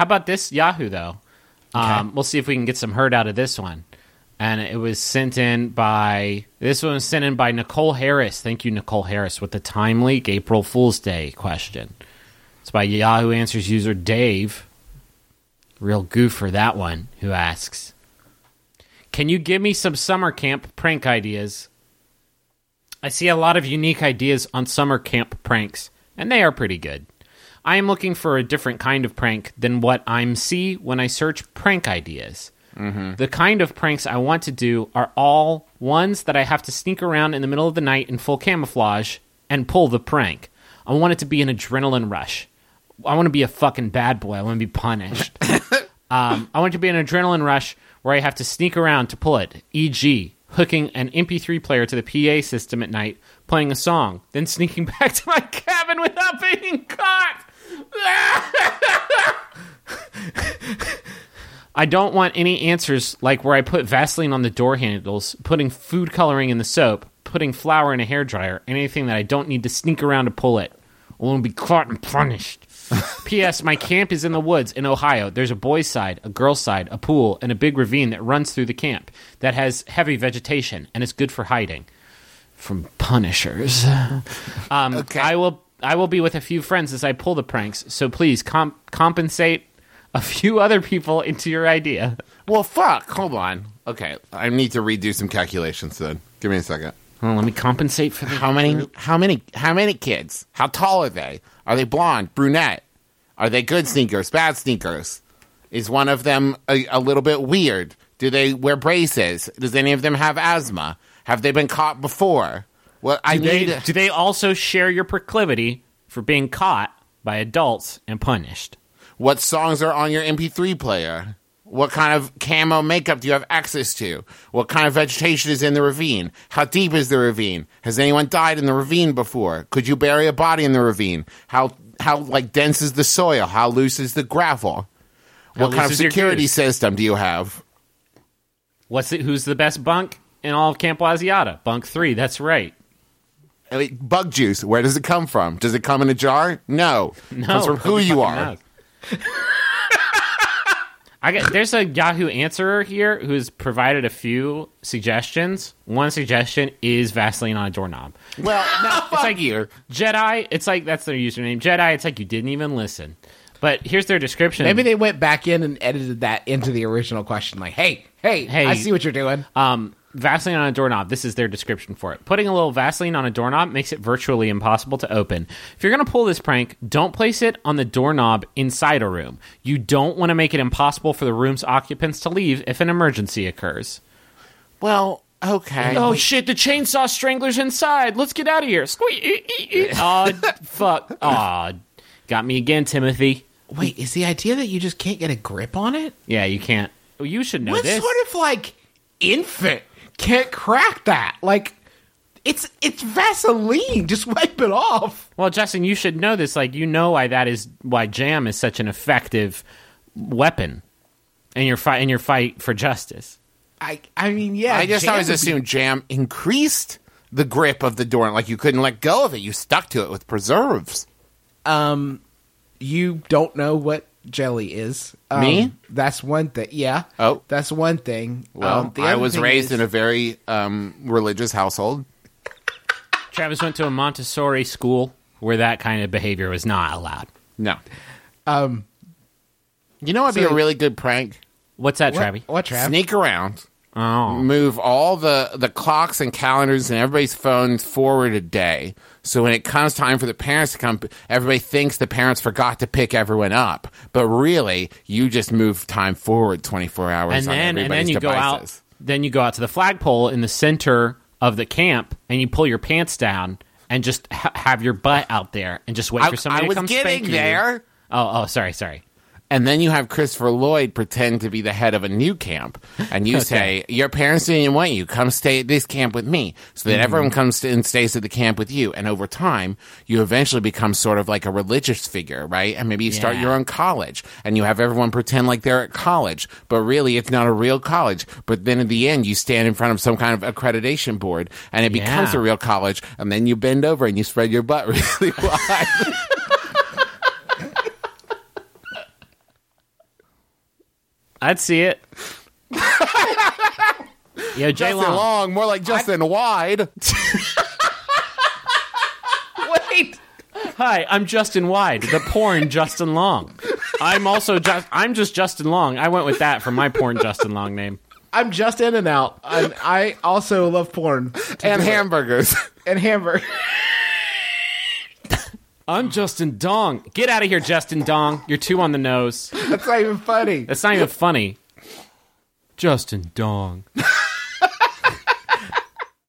how about this Yahoo though? Um, we'll see if we can get some hurt out of this one. And it was sent in by this one was sent in by Nicole Harris. Thank you, Nicole Harris, with the time leak April Fool's Day question. It's by Yahoo Answers user Dave. Real goof for that one, who asks Can you give me some summer camp prank ideas? I see a lot of unique ideas on summer camp pranks, and they are pretty good. I am looking for a different kind of prank than what I'm see when I search prank ideas. The kind of pranks I want to do are all ones that I have to sneak around in the middle of the night in full camouflage and pull the prank. I want it to be an adrenaline rush. I want to be a fucking bad boy. I want to be punished. um, I want it to be an adrenaline rush where I have to sneak around to pull it, e.g., hooking an MP3 player to the PA system at night, playing a song, then sneaking back to my cabin without being caught. I don't want any answers like where I put Vaseline on the door handles, putting food coloring in the soap, putting flour in a hairdryer, anything that I don't need to sneak around to pull it. I want to be caught and punished. P.S. My camp is in the woods in Ohio. There's a boys' side, a girls' side, a pool, and a big ravine that runs through the camp that has heavy vegetation and is good for hiding from punishers. Um, Okay. I will. I will be with a few friends as I pull the pranks. So please com- compensate a few other people into your idea. Well, fuck. Hold on. Okay, I need to redo some calculations. Then give me a second. Well, let me compensate for the How many? How many? How many kids? How tall are they? Are they blonde, brunette? Are they good sneakers, bad sneakers? Is one of them a, a little bit weird? Do they wear braces? Does any of them have asthma? Have they been caught before? Well, I Do they, do they also share your proclivity for being caught by adults and punished? What songs are on your MP3 player? What kind of camo makeup do you have access to? What kind of vegetation is in the ravine? How deep is the ravine? Has anyone died in the ravine before? Could you bury a body in the ravine? How how like dense is the soil? How loose is the gravel? How what kind of security system do you have? What's it? Who's the best bunk in all of Camp Laziata? Bunk three. That's right. I mean, Bug juice. Where does it come from? Does it come in a jar? No. No, it comes from who you are. I got there's a Yahoo answerer here who's provided a few suggestions. One suggestion is Vaseline on a doorknob. Well, no, It's like you. Jedi. It's like that's their username. Jedi. It's like you didn't even listen. But here's their description. Maybe they went back in and edited that into the original question. Like, hey, hey, Hey. I see what you're doing. Um, Vaseline on a doorknob. This is their description for it. Putting a little Vaseline on a doorknob makes it virtually impossible to open. If you're going to pull this prank, don't place it on the doorknob inside a room. You don't want to make it impossible for the room's occupants to leave if an emergency occurs. Well, okay. Oh shit, the chainsaw strangler's inside. Let's get out of here. Squeak. Aw, fuck. Aw, got me again, Timothy. Wait, is the idea that you just can't get a grip on it? Yeah, you can't. You should know What this. sort of like infant can't crack that? Like, it's it's Vaseline. Just wipe it off. Well, Justin, you should know this. Like, you know why that is why jam is such an effective weapon in your fight in your fight for justice. I I mean, yeah. I just always would be- assumed jam increased the grip of the door, like you couldn't let go of it. You stuck to it with preserves. Um, you don't know what jelly is. Um, Me? That's one thing. Yeah. Oh. that's one thing. Well, um, I was raised is- in a very um, religious household. Travis went to a Montessori school where that kind of behavior was not allowed. No, um. you know, what'd be a really good prank. What's that, What, Travi? what Trav? Sneak around, Oh, move all the the clocks and calendars and everybody's phones forward a day. So when it comes time for the parents to come, everybody thinks the parents forgot to pick everyone up, but really you just move time forward twenty four hours. and on then and then you go out. Then you go out to the flagpole in the center of the camp, and you pull your pants down and just ha- have your butt out there and just wait I, for somebody I was to come getting spank you. there. Oh, oh, sorry, sorry. And then you have Christopher Lloyd pretend to be the head of a new camp, and you say, "Your parents didn't want you. Come stay at this camp with me." So Mm-hmm. that everyone comes to, and stays at the camp with you. And over time, you eventually become sort of like a religious figure, right? And maybe you start your own college, and you have everyone pretend like they're at college, but really it's not a real college. But then in the end, you stand in front of some kind of accreditation board, and it becomes a real college. And then you bend over and you spread your butt really wide. I'd see it. Yo, Jay Justin Long. Long, more like Justin Wide. Wait. Hi, I'm Justin Wide, the porn Justin Long. I'm also just I'm just Justin Long. I went with that for my porn Justin Long name. I'm just in and out. And I also love porn and hamburgers. and hamburger. I'm Justin Dong. Get out of here, Justin Dong. You're two on the nose. That's not even funny. That's not even funny. Justin Dong.